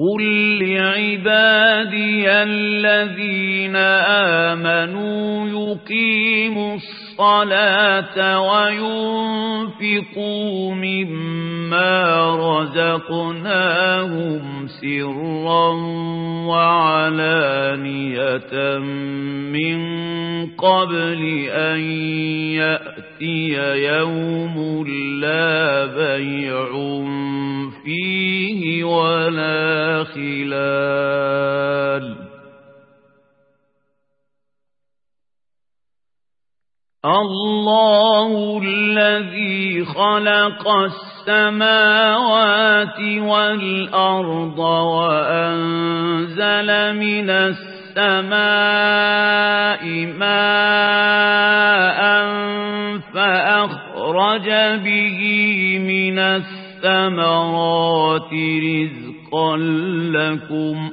قل لعبادي الذين آمنوا يقيموا الصلاة وينفقوا مما رزقناهم سرا وعلانية من قبل أن يأتي يوم لا بيع فيه ولا خلال. الله الذي خلق السماوات والأرض وأنزل من السماء ماء فأخرج به من الثمرات رزقا لكم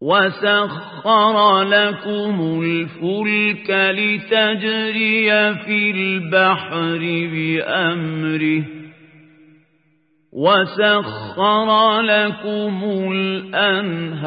وسخر لكم الفلك لتجري في البحر بأمره وسخر لكم الأنهار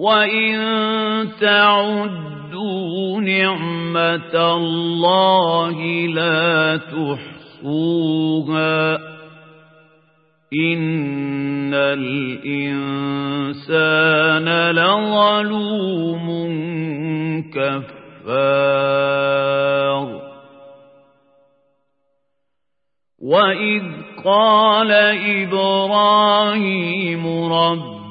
وإن تعدوا نعمة الله لا تحصوها إن الإنسان لظلوم كفار وإذ قال إبراهيم رب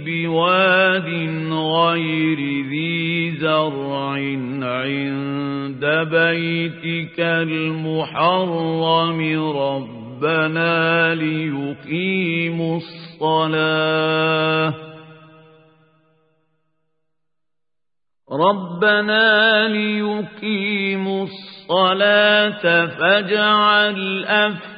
بواد غير ذي زرع عند بيتك المحرم ربنا ليقيموا الصلاة. ربنا ليقيموا الصلاة فاجعل أفئدة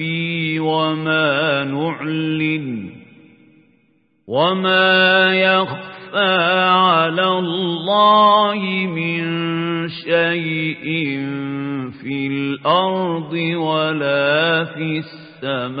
نخفي وما نعلن وما يخفى على الله من شيء في الأرض ولا في السماء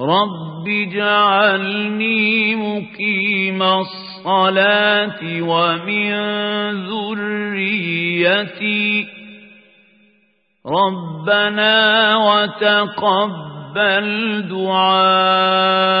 رب اجعلني مقيم الصلاة ومن ذريتي ربنا وتقبل دعاء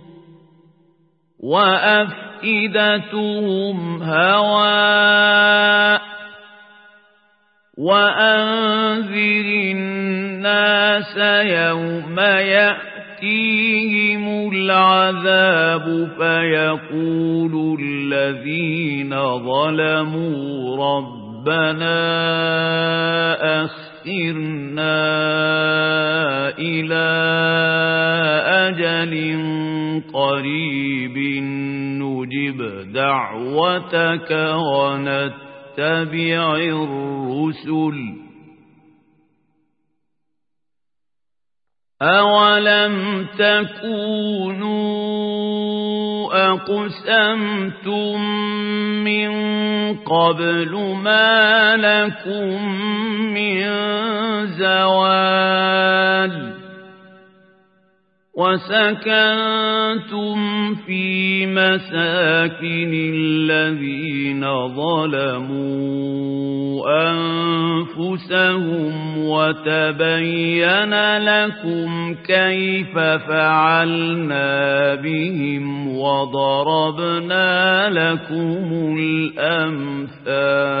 وأفئدتهم هواء وأنذر الناس يوم يأتيهم العذاب فيقول الذين ظلموا ربنا أخرنا إلى أجل قريب نجب دعوتك ونتبع الرسل أولم تكونوا أقسمتم من قبل ما لكم من زوال وسكنتم في مساكن الذين ظلموا أنفسهم وتبين لكم كيف فعلنا بهم وضربنا لكم الأمثال.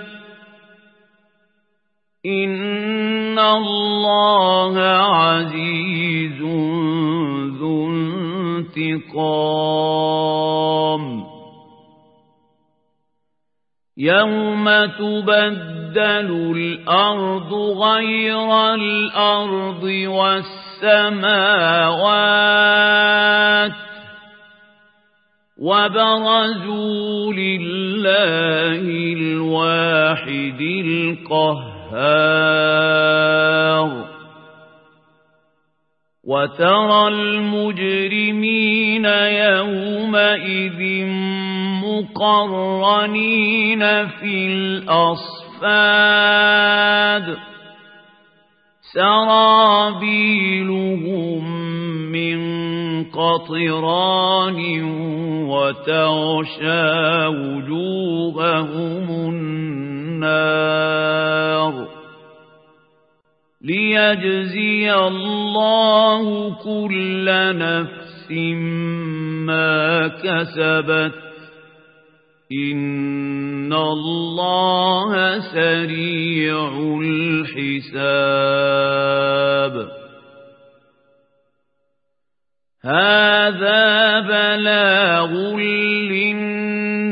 إن الله عزيز ذو انتقام يوم تبدل الأرض غير الأرض والسماوات وبرزوا لله الواحد القهار الأنهار وترى المجرمين يومئذ مقرنين في الأصفاد سرابيلهم من قطران وتغشى وجوههم النار ليجزي الله كل نفس ما كسبت. إن الله سريع الحساب. هذا بلاغ